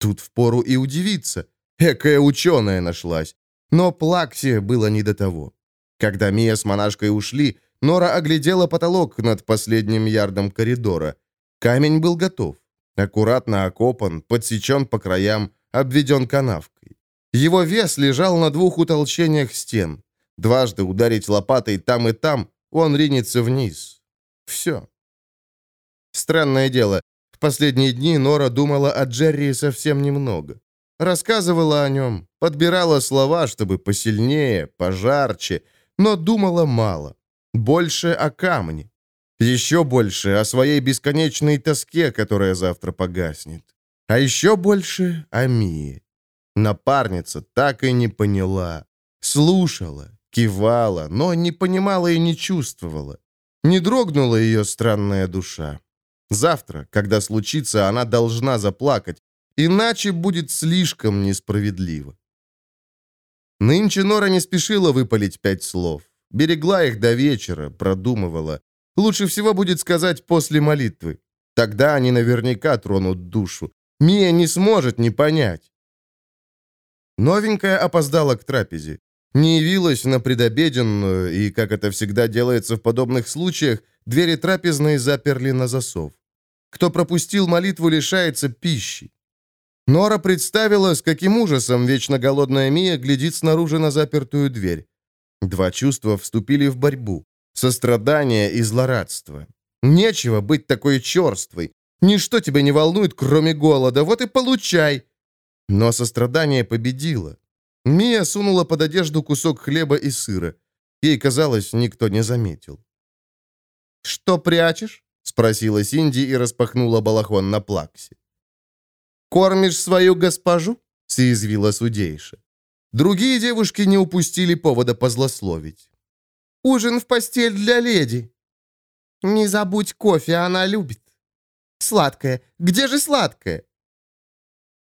Тут впору и удивиться. Экая ученая нашлась. Но Плаксе было не до того. Когда Мия с монашкой ушли, Нора оглядела потолок над последним ярдом коридора. Камень был готов. Аккуратно окопан, подсечен по краям, обведен канавкой. Его вес лежал на двух утолщениях стен. Дважды ударить лопатой там и там, он ринется вниз. Все. Странное дело, последние дни Нора думала о Джерри совсем немного. Рассказывала о нем, подбирала слова, чтобы посильнее, пожарче, но думала мало. Больше о камне. Еще больше о своей бесконечной тоске, которая завтра погаснет. А еще больше о Мии. Напарница так и не поняла. Слушала, кивала, но не понимала и не чувствовала. Не дрогнула ее странная душа. Завтра, когда случится, она должна заплакать, иначе будет слишком несправедливо. Нынче Нора не спешила выпалить пять слов. Берегла их до вечера, продумывала. Лучше всего будет сказать после молитвы. Тогда они наверняка тронут душу. Мия не сможет не понять. Новенькая опоздала к трапезе. Не явилась на предобеденную, и, как это всегда делается в подобных случаях, двери трапезной заперли на засов. Кто пропустил молитву, лишается пищи. Нора представила, с каким ужасом вечно голодная Мия глядит снаружи на запертую дверь. Два чувства вступили в борьбу. Сострадание и злорадство. Нечего быть такой черствой. Ничто тебя не волнует, кроме голода. Вот и получай. Но сострадание победило. Мия сунула под одежду кусок хлеба и сыра. Ей казалось, никто не заметил. «Что прячешь?» — спросила Синди и распахнула балахон на плаксе. «Кормишь свою госпожу?» — съязвила судейша. Другие девушки не упустили повода позлословить. «Ужин в постель для леди». «Не забудь кофе, она любит». «Сладкое. Где же сладкое?»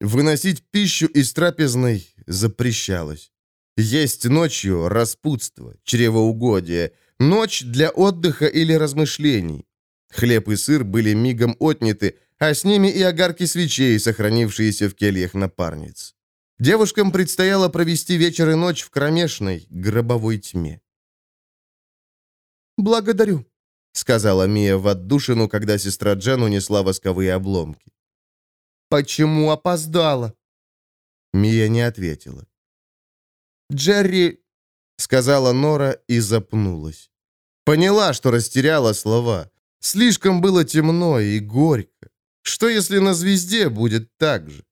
Выносить пищу из трапезной запрещалось. Есть ночью распутство, чревоугодие, ночь для отдыха или размышлений. Хлеб и сыр были мигом отняты, а с ними и огарки свечей, сохранившиеся в кельях напарниц. Девушкам предстояло провести вечер и ночь в кромешной, гробовой тьме. «Благодарю», — сказала Мия в отдушину, когда сестра Джен унесла восковые обломки. «Почему опоздала?» Мия не ответила. «Джерри...» — сказала Нора и запнулась. Поняла, что растеряла слова. Слишком было темно и горько. Что, если на звезде будет так же?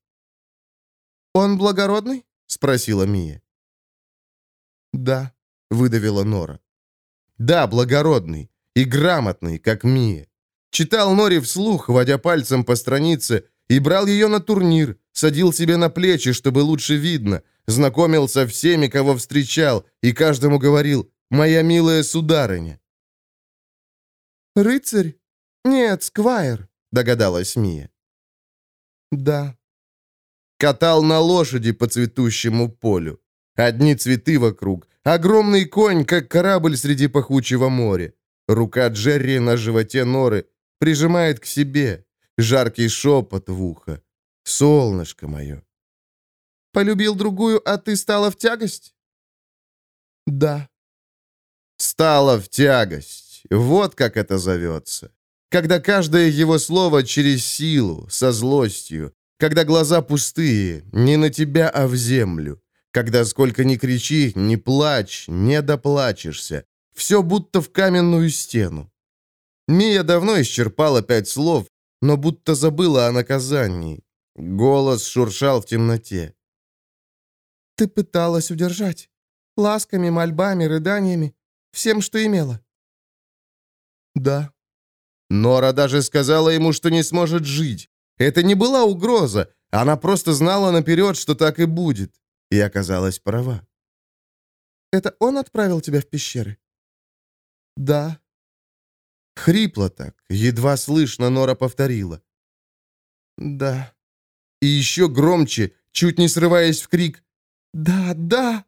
«Он благородный?» — спросила Мия. «Да», — выдавила Нора. «Да, благородный и грамотный, как Мия. Читал Нори вслух, водя пальцем по странице, и брал ее на турнир, садил себе на плечи, чтобы лучше видно, знакомил со всеми, кого встречал, и каждому говорил «Моя милая сударыня». «Рыцарь? Нет, сквайр», — догадалась Мия. «Да». Катал на лошади по цветущему полю. Одни цветы вокруг, огромный конь, как корабль среди пахучего моря. Рука Джерри на животе Норы прижимает к себе, жаркий шепот в ухо. «Солнышко мое!» «Полюбил другую, а ты стала в тягость?» «Да». «Стала в тягость. Вот как это зовется. Когда каждое его слово через силу, со злостью, когда глаза пустые, не на тебя, а в землю, когда сколько ни кричи, не плачь, не доплачешься, все будто в каменную стену. Мия давно исчерпала пять слов, но будто забыла о наказании. Голос шуршал в темноте. «Ты пыталась удержать. Ласками, мольбами, рыданиями. Всем, что имела». «Да». Нора даже сказала ему, что не сможет жить. Это не была угроза. Она просто знала наперед, что так и будет. И оказалась права. «Это он отправил тебя в пещеры?» «Да». Хрипло так, едва слышно, Нора повторила. «Да». И еще громче, чуть не срываясь в крик. «Да, да».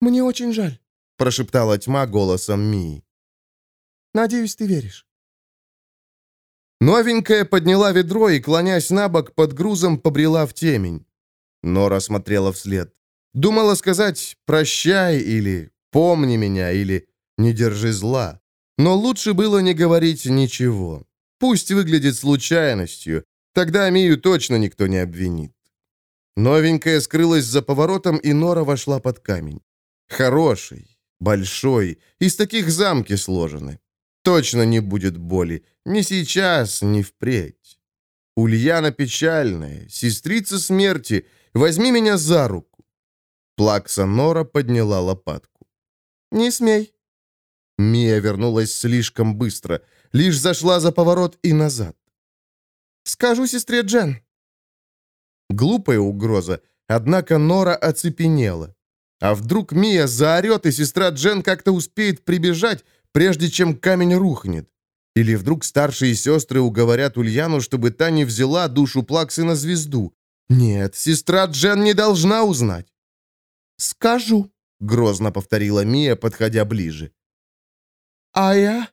«Мне очень жаль», — прошептала тьма голосом Мии. «Надеюсь, ты веришь». Новенькая подняла ведро и, клонясь на бок, под грузом побрела в темень. Нора смотрела вслед. Думала сказать «прощай» или «помни меня» или «не держи зла». Но лучше было не говорить ничего. Пусть выглядит случайностью, тогда Мию точно никто не обвинит. Новенькая скрылась за поворотом, и Нора вошла под камень. Хороший, большой, из таких замки сложены. Точно не будет боли. Ни сейчас, ни впредь. Ульяна печальная, сестрица смерти, возьми меня за руку. Плакса Нора подняла лопатку. «Не смей». Мия вернулась слишком быстро, лишь зашла за поворот и назад. «Скажу сестре Джен». Глупая угроза, однако Нора оцепенела. А вдруг Мия заорет, и сестра Джен как-то успеет прибежать, прежде чем камень рухнет? Или вдруг старшие сестры уговорят Ульяну, чтобы та не взяла душу Плаксы на звезду? Нет, сестра Джен не должна узнать. «Скажу», — грозно повторила Мия, подходя ближе. «А я?»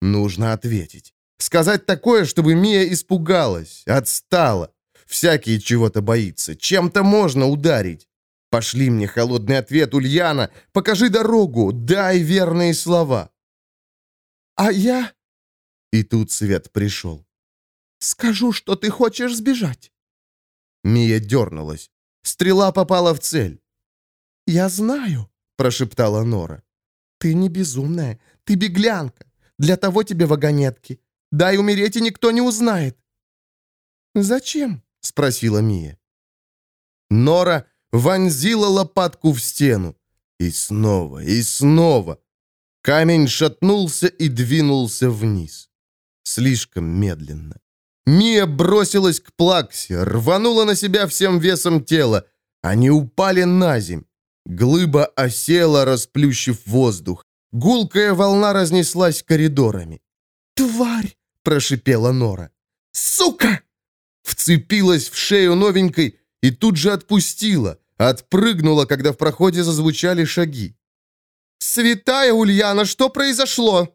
Нужно ответить. Сказать такое, чтобы Мия испугалась, отстала. Всякий чего-то боится. Чем-то можно ударить. Пошли мне холодный ответ, Ульяна. Покажи дорогу, дай верные слова. А я... И тут свет пришел. Скажу, что ты хочешь сбежать. Мия дернулась. Стрела попала в цель. «Я знаю», — прошептала Нора. «Ты не безумная, ты беглянка. Для того тебе вагонетки. Дай умереть, и никто не узнает». «Зачем?» — спросила Мия. Нора вонзила лопатку в стену. И снова, и снова. Камень шатнулся и двинулся вниз. Слишком медленно. Мия бросилась к Плаксе, рванула на себя всем весом тела. Они упали на земь. Глыба осела, расплющив воздух. Гулкая волна разнеслась коридорами. «Тварь!» — прошипела Нора. «Сука!» Вцепилась в шею новенькой и тут же отпустила, отпрыгнула, когда в проходе зазвучали шаги. «Святая Ульяна, что произошло?»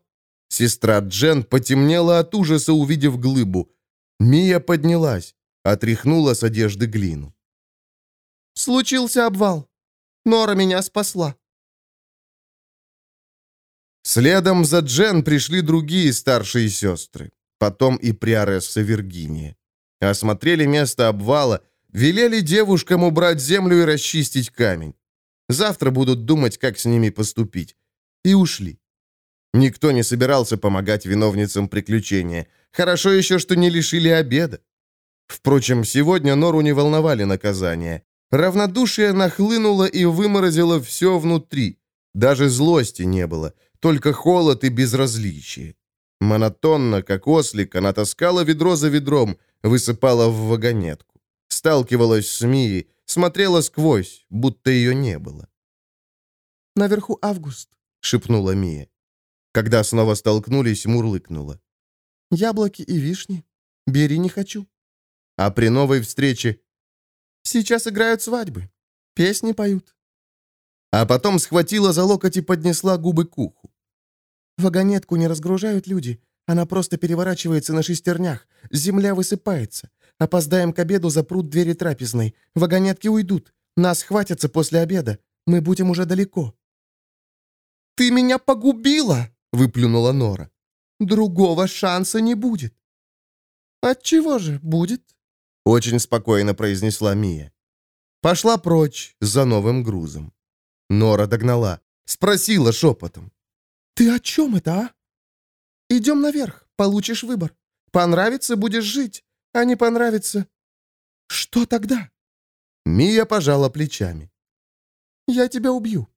Сестра Джен потемнела от ужаса, увидев глыбу. Мия поднялась, отряхнула с одежды глину. «Случился обвал. Нора меня спасла». Следом за Джен пришли другие старшие сестры, потом и приоресса Виргиния. Осмотрели место обвала, велели девушкам убрать землю и расчистить камень. Завтра будут думать, как с ними поступить. И ушли. Никто не собирался помогать виновницам приключения. Хорошо еще, что не лишили обеда. Впрочем, сегодня Нору не волновали наказания. Равнодушие нахлынуло и выморозило все внутри. Даже злости не было, только холод и безразличие. Монотонно, как ослик, она таскала ведро за ведром, высыпала в вагонетку. Сталкивалась с Мией, смотрела сквозь, будто ее не было. «Наверху август», — шепнула Мия. Когда снова столкнулись, мурлыкнула. «Яблоки и вишни. Бери не хочу». А при новой встрече «Сейчас играют свадьбы. Песни поют». А потом схватила за локоть и поднесла губы к уху. «Вагонетку не разгружают люди. Она просто переворачивается на шестернях. Земля высыпается. Опоздаем к обеду, запрут двери трапезной. Вагонетки уйдут. Нас хватятся после обеда. Мы будем уже далеко». «Ты меня погубила!» — выплюнула Нора. «Другого шанса не будет». «Отчего же будет?» — очень спокойно произнесла Мия. Пошла прочь за новым грузом. Нора догнала. Спросила шепотом. «Ты о чем это, а?» «Идем наверх, получишь выбор. Понравится — будешь жить а не понравится...» «Что тогда?» Мия пожала плечами. «Я тебя убью.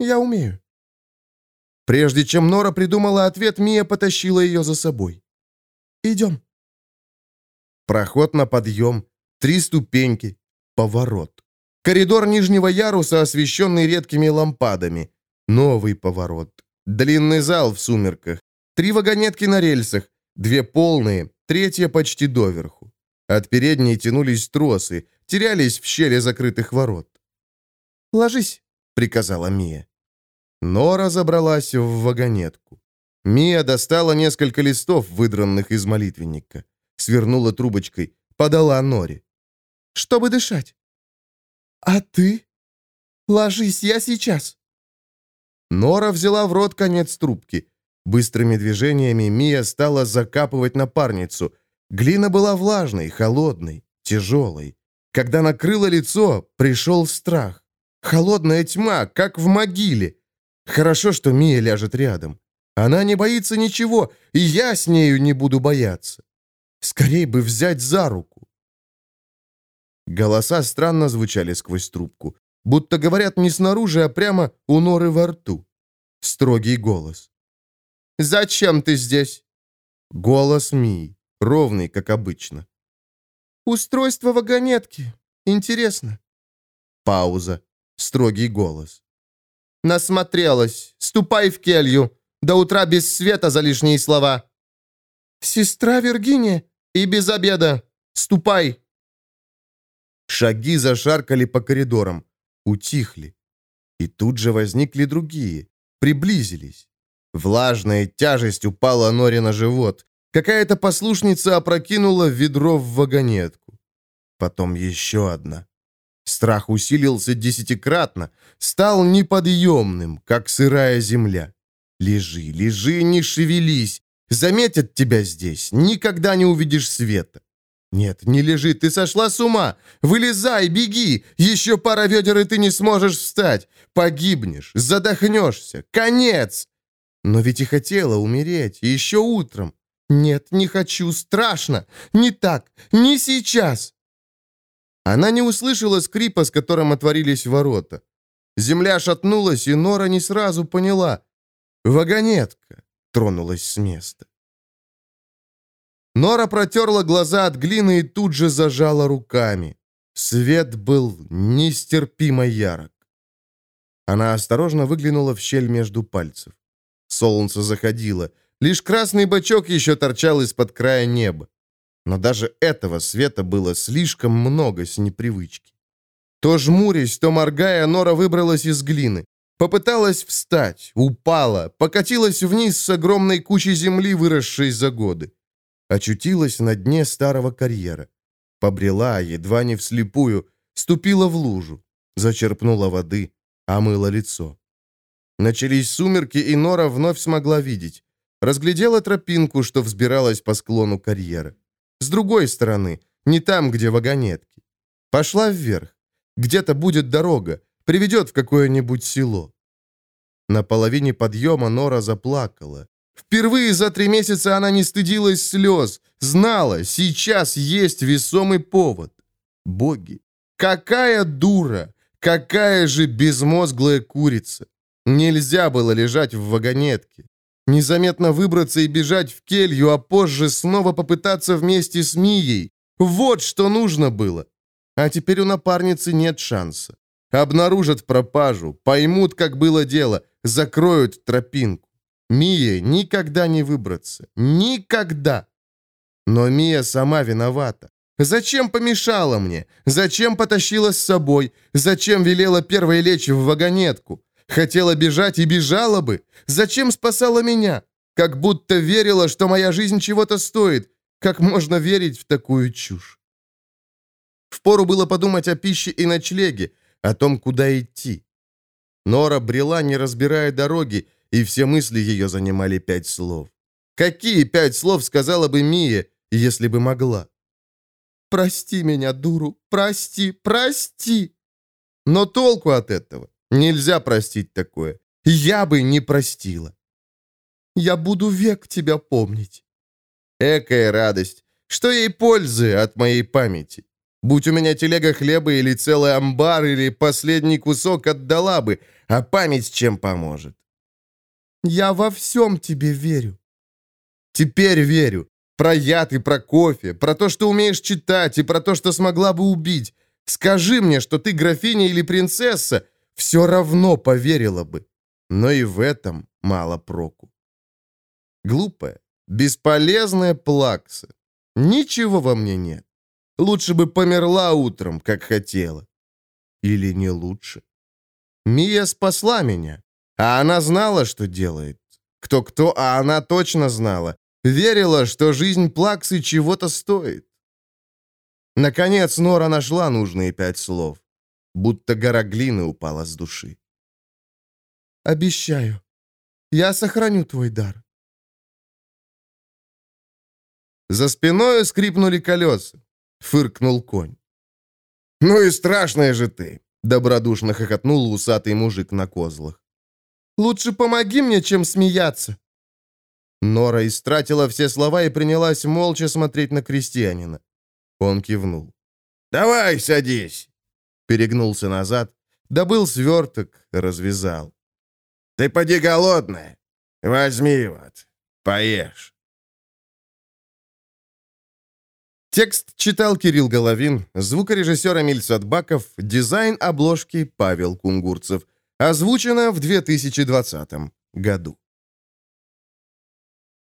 Я умею». Прежде чем Нора придумала ответ, Мия потащила ее за собой. «Идем». Проход на подъем, три ступеньки, поворот. Коридор нижнего яруса, освещенный редкими лампадами. Новый поворот. Длинный зал в сумерках. Три вагонетки на рельсах. Две полные, третья почти доверху. От передней тянулись тросы, терялись в щели закрытых ворот. «Ложись», — приказала Мия. Нора забралась в вагонетку. Мия достала несколько листов, выдранных из молитвенника. Свернула трубочкой, подала Норе. «Чтобы дышать». «А ты?» «Ложись, я сейчас». Нора взяла в рот конец трубки. Быстрыми движениями Мия стала закапывать напарницу. Глина была влажной, холодной, тяжелой. Когда накрыло лицо, пришел страх. Холодная тьма, как в могиле. Хорошо, что Мия ляжет рядом. Она не боится ничего, и я с нею не буду бояться. Скорей бы взять за руку. Голоса странно звучали сквозь трубку, будто говорят не снаружи, а прямо у норы во рту. Строгий голос. Зачем ты здесь?» Голос Мии, ровный, как обычно. «Устройство вагонетки. Интересно». Пауза. Строгий голос. «Насмотрелась. Ступай в келью. До утра без света за лишние слова». «Сестра Виргиния. И без обеда. Ступай». Шаги зашаркали по коридорам. Утихли. И тут же возникли другие. Приблизились. Влажная тяжесть упала Норе на живот. Какая-то послушница опрокинула ведро в вагонетку. Потом еще одна. Страх усилился десятикратно, стал неподъемным, как сырая земля. Лежи, лежи, не шевелись. Заметят тебя здесь, никогда не увидишь света. Нет, не лежи, ты сошла с ума. Вылезай, беги. Еще пара ведер, и ты не сможешь встать. Погибнешь, задохнешься. Конец. Но ведь и хотела умереть, еще утром. Нет, не хочу, страшно. Не так, не сейчас. Она не услышала скрипа, с которым отворились ворота. Земля шатнулась, и Нора не сразу поняла. Вагонетка тронулась с места. Нора протерла глаза от глины и тут же зажала руками. Свет был нестерпимо ярок. Она осторожно выглянула в щель между пальцев. Солнце заходило. Лишь красный бачок еще торчал из-под края неба. Но даже этого света было слишком много с непривычки. То жмурясь, то моргая, Нора выбралась из глины. Попыталась встать, упала, покатилась вниз с огромной кучей земли, выросшей за годы. Очутилась на дне старого карьера. Побрела, едва не вслепую, ступила в лужу, зачерпнула воды, омыла лицо. Начались сумерки, и Нора вновь смогла видеть. Разглядела тропинку, что взбиралась по склону карьера. С другой стороны, не там, где вагонетки. Пошла вверх. Где-то будет дорога, приведет в какое-нибудь село. На половине подъема Нора заплакала. Впервые за три месяца она не стыдилась слез, знала, сейчас есть весомый повод. Боги, какая дура, какая же безмозглая курица. Нельзя было лежать в вагонетке. Незаметно выбраться и бежать в келью, а позже снова попытаться вместе с Мией. Вот что нужно было. А теперь у напарницы нет шанса. Обнаружат пропажу, поймут, как было дело, закроют тропинку. Мия никогда не выбраться. Никогда. Но Мия сама виновата. Зачем помешала мне? Зачем потащила с собой? Зачем велела первой лечь в вагонетку? Хотела бежать и бежала бы. Зачем спасала меня? Как будто верила, что моя жизнь чего-то стоит. Как можно верить в такую чушь? Впору было подумать о пище и ночлеге, о том, куда идти. Нора брела, не разбирая дороги, и все мысли ее занимали пять слов. Какие пять слов сказала бы Мия, если бы могла? «Прости меня, дуру, прости, прости!» Но толку от этого? Нельзя простить такое. Я бы не простила. Я буду век тебя помнить. Экая радость. Что ей пользы от моей памяти? Будь у меня телега хлеба или целый амбар, или последний кусок отдала бы, а память чем поможет? Я во всем тебе верю. Теперь верю. Про яд и про кофе, про то, что умеешь читать, и про то, что смогла бы убить. Скажи мне, что ты графиня или принцесса, все равно поверила бы. Но и в этом мало проку. Глупая, бесполезная плакса. Ничего во мне нет. Лучше бы померла утром, как хотела. Или не лучше. Мия спасла меня, а она знала, что делает. Кто-кто, а она точно знала. Верила, что жизнь Плаксы чего-то стоит. Наконец Нора нашла нужные пять слов будто гора глины упала с души. «Обещаю, я сохраню твой дар». За спиной скрипнули колеса. Фыркнул конь. «Ну и страшная же ты!» — добродушно хохотнул усатый мужик на козлах. «Лучше помоги мне, чем смеяться!» Нора истратила все слова и принялась молча смотреть на крестьянина. Он кивнул. «Давай, садись!» Перегнулся назад, добыл сверток, развязал. «Ты поди голодная. Возьми вот, поешь». Текст читал Кирилл Головин, звукорежиссер Эмиль Садбаков, дизайн обложки Павел Кунгурцев. Озвучено в 2020 году.